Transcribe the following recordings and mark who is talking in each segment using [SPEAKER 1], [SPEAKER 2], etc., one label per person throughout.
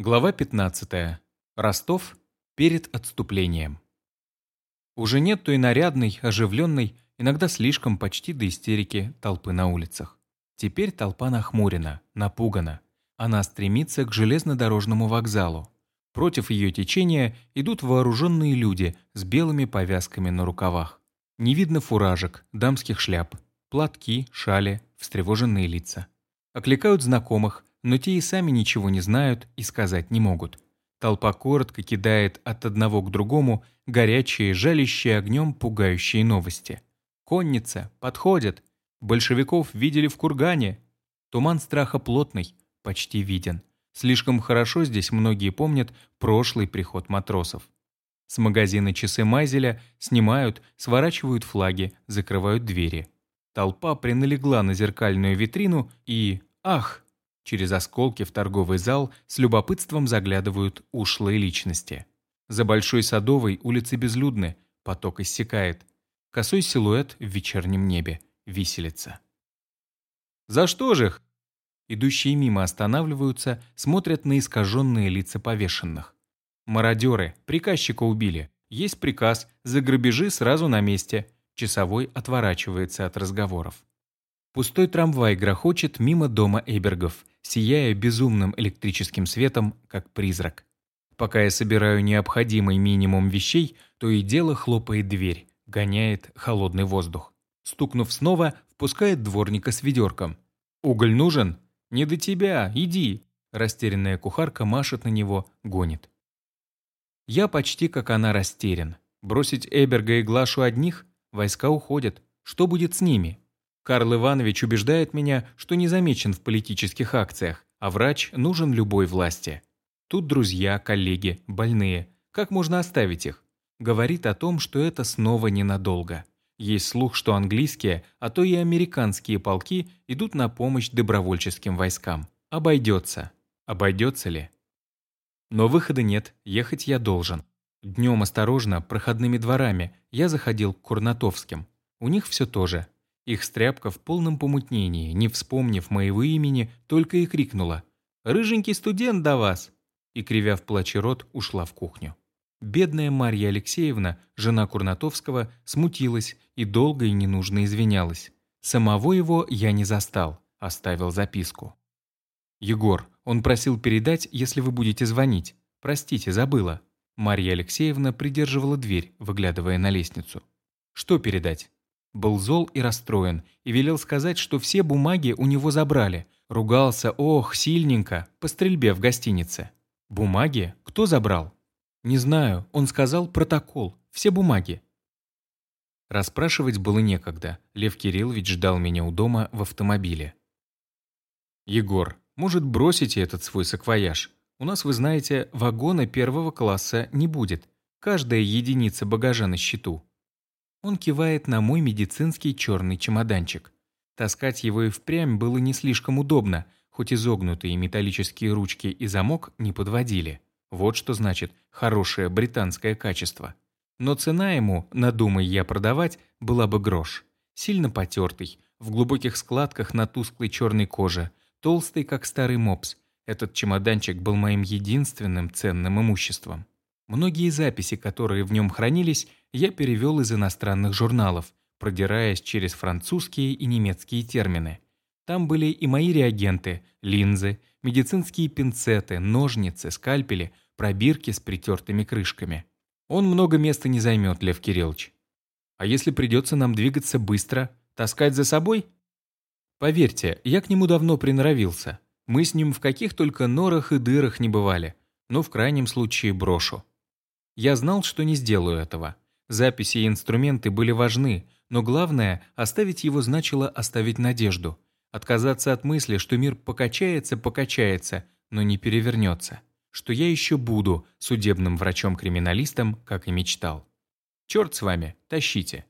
[SPEAKER 1] Глава 15. Ростов перед отступлением. Уже нет той нарядной, оживленной, иногда слишком почти до истерики толпы на улицах. Теперь толпа нахмурена, напугана. Она стремится к железнодорожному вокзалу. Против ее течения идут вооруженные люди с белыми повязками на рукавах. Не видно фуражек, дамских шляп, платки, шали, встревоженные лица. Окликают знакомых, но те и сами ничего не знают и сказать не могут. Толпа коротко кидает от одного к другому горячие, жалящие огнем пугающие новости. Конница, подходят. Большевиков видели в кургане. Туман страха плотный, почти виден. Слишком хорошо здесь многие помнят прошлый приход матросов. С магазина часы Майзеля снимают, сворачивают флаги, закрывают двери. Толпа приналегла на зеркальную витрину и... Ах! Через осколки в торговый зал с любопытством заглядывают ушлые личности. За Большой Садовой улицы безлюдны, поток иссякает. Косой силуэт в вечернем небе, виселица. «За что же их?» Идущие мимо останавливаются, смотрят на искаженные лица повешенных. Мародеры, приказчика убили. Есть приказ, за грабежи сразу на месте. Часовой отворачивается от разговоров. Пустой трамвай грохочет мимо дома Эбергов, сияя безумным электрическим светом, как призрак. Пока я собираю необходимый минимум вещей, то и дело хлопает дверь, гоняет холодный воздух. Стукнув снова, впускает дворника с ведерком. «Уголь нужен? Не до тебя, иди!» Растерянная кухарка машет на него, гонит. Я почти как она растерян. Бросить Эберга и Глашу одних? Войска уходят. Что будет с ними? Карл Иванович убеждает меня, что не замечен в политических акциях, а врач нужен любой власти. Тут друзья, коллеги, больные. Как можно оставить их? Говорит о том, что это снова ненадолго. Есть слух, что английские, а то и американские полки идут на помощь добровольческим войскам. Обойдется. Обойдется ли? Но выхода нет, ехать я должен. Днем осторожно, проходными дворами, я заходил к Курнатовским. У них все то же. Их стряпка в полном помутнении, не вспомнив моего имени, только и крикнула «Рыженький студент до вас!» и, кривя в плаче рот, ушла в кухню. Бедная Марья Алексеевна, жена Курнатовского, смутилась и долго и ненужно извинялась. Самого его я не застал, оставил записку. «Егор, он просил передать, если вы будете звонить. Простите, забыла». Марья Алексеевна придерживала дверь, выглядывая на лестницу. «Что передать?» Был зол и расстроен, и велел сказать, что все бумаги у него забрали. Ругался, ох, сильненько, по стрельбе в гостинице. Бумаги? Кто забрал? Не знаю, он сказал протокол, все бумаги. Расспрашивать было некогда. Лев Кириллович ждал меня у дома в автомобиле. «Егор, может, бросите этот свой саквояж? У нас, вы знаете, вагона первого класса не будет. Каждая единица багажа на счету. Он кивает на мой медицинский черный чемоданчик. Таскать его и впрямь было не слишком удобно, хоть изогнутые металлические ручки и замок не подводили. Вот что значит хорошее британское качество. Но цена ему, надумай я продавать, была бы грош. Сильно потертый, в глубоких складках на тусклой черной коже, толстый, как старый мопс. Этот чемоданчик был моим единственным ценным имуществом. Многие записи, которые в нем хранились, я перевел из иностранных журналов, продираясь через французские и немецкие термины. Там были и мои реагенты, линзы, медицинские пинцеты, ножницы, скальпели, пробирки с притертыми крышками. Он много места не займет, Лев Кириллович. А если придется нам двигаться быстро, таскать за собой? Поверьте, я к нему давно приноровился. Мы с ним в каких только норах и дырах не бывали, но в крайнем случае брошу. Я знал, что не сделаю этого. Записи и инструменты были важны, но главное, оставить его значило оставить надежду. Отказаться от мысли, что мир покачается, покачается, но не перевернется. Что я еще буду судебным врачом-криминалистом, как и мечтал. Черт с вами, тащите.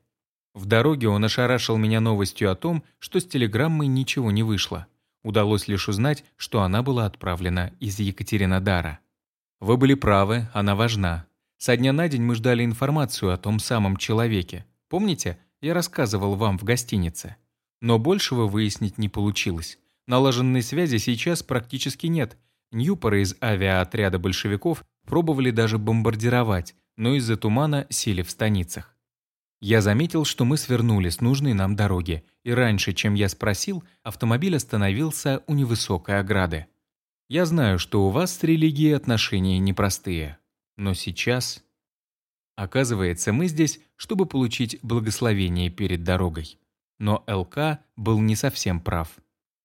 [SPEAKER 1] В дороге он ошарашил меня новостью о том, что с телеграммой ничего не вышло. Удалось лишь узнать, что она была отправлена из Екатеринодара. Вы были правы, она важна. Со дня на день мы ждали информацию о том самом человеке. Помните, я рассказывал вам в гостинице? Но большего выяснить не получилось. Налаженной связи сейчас практически нет. Ньюпоры из авиаотряда большевиков пробовали даже бомбардировать, но из-за тумана сели в станицах. Я заметил, что мы свернули с нужной нам дороги, и раньше, чем я спросил, автомобиль остановился у невысокой ограды. Я знаю, что у вас с религией отношения непростые, но сейчас... Оказывается, мы здесь, чтобы получить благословение перед дорогой. Но ЛК был не совсем прав.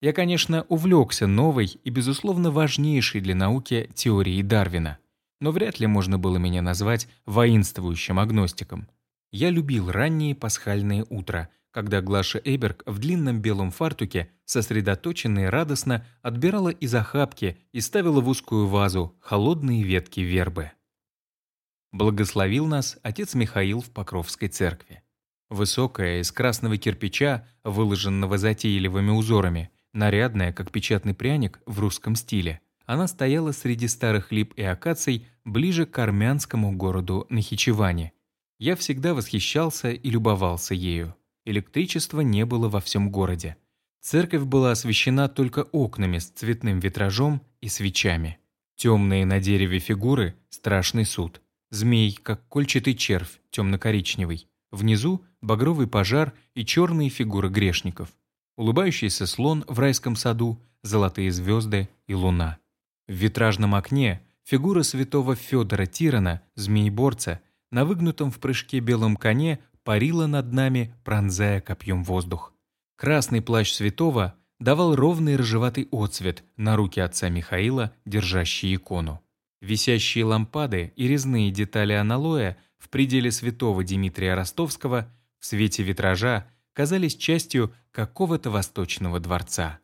[SPEAKER 1] Я, конечно, увлекся новой и, безусловно, важнейшей для науки теорией Дарвина, но вряд ли можно было меня назвать воинствующим агностиком. Я любил ранние пасхальные утра, когда Глаша Эберг в длинном белом фартуке, сосредоточенно и радостно, отбирала из охапки и ставила в узкую вазу холодные ветки вербы. Благословил нас отец Михаил в Покровской церкви. Высокая, из красного кирпича, выложенного затейливыми узорами, нарядная, как печатный пряник в русском стиле. Она стояла среди старых лип и акаций ближе к армянскому городу Нахичеване. Я всегда восхищался и любовался ею. Электричества не было во всем городе. Церковь была освещена только окнами с цветным витражом и свечами. Темные на дереве фигуры – страшный суд. Змей, как кольчатый червь, темно-коричневый. Внизу – багровый пожар и черные фигуры грешников. Улыбающийся слон в райском саду, золотые звезды и луна. В витражном окне – фигура святого Федора Тирана, змееборца, на выгнутом в прыжке белом коне парила над нами, пронзая копьем воздух. Красный плащ святого давал ровный рыжеватый отцвет на руки отца Михаила, держащие икону. Висящие лампады и резные детали аналоя в пределе святого Дмитрия Ростовского в свете витража казались частью какого-то восточного дворца.